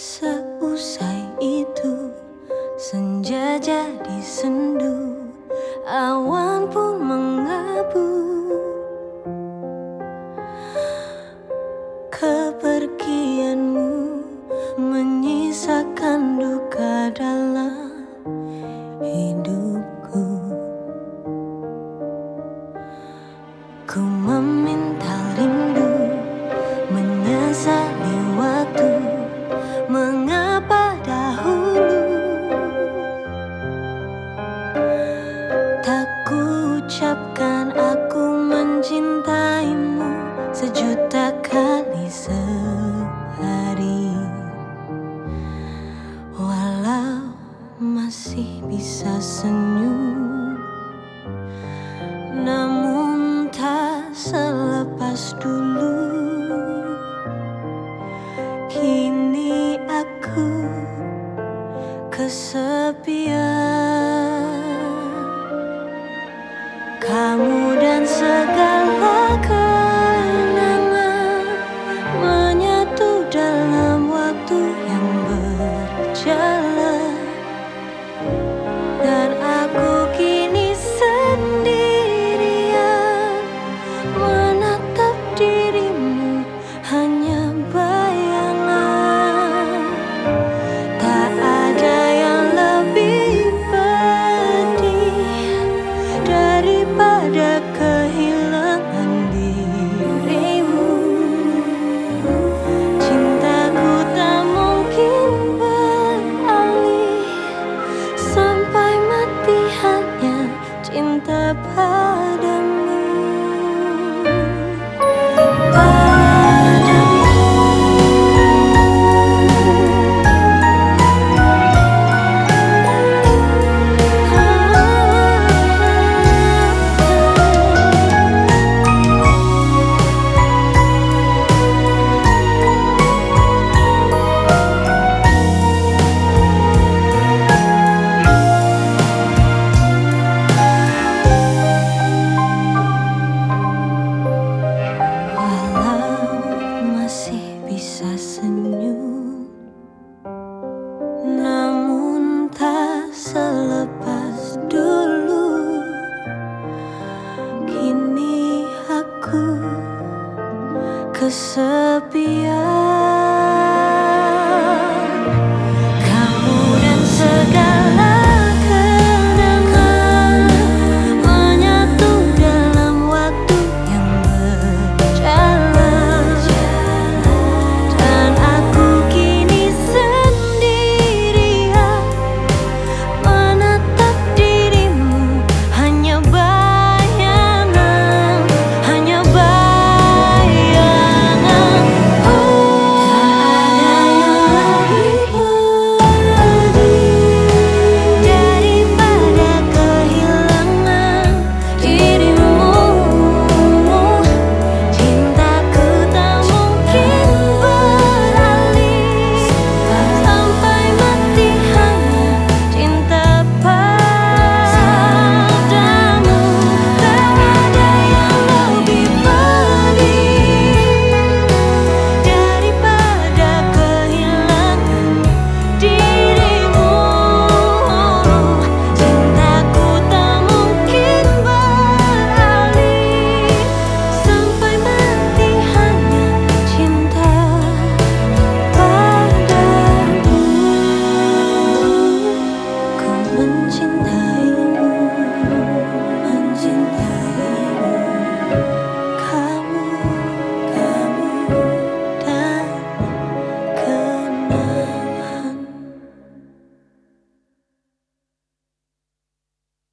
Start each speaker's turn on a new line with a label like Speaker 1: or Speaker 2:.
Speaker 1: Sự bisa senyum. Namun tak selepas dulu. Kini aku kesepian. 怕 kesepian.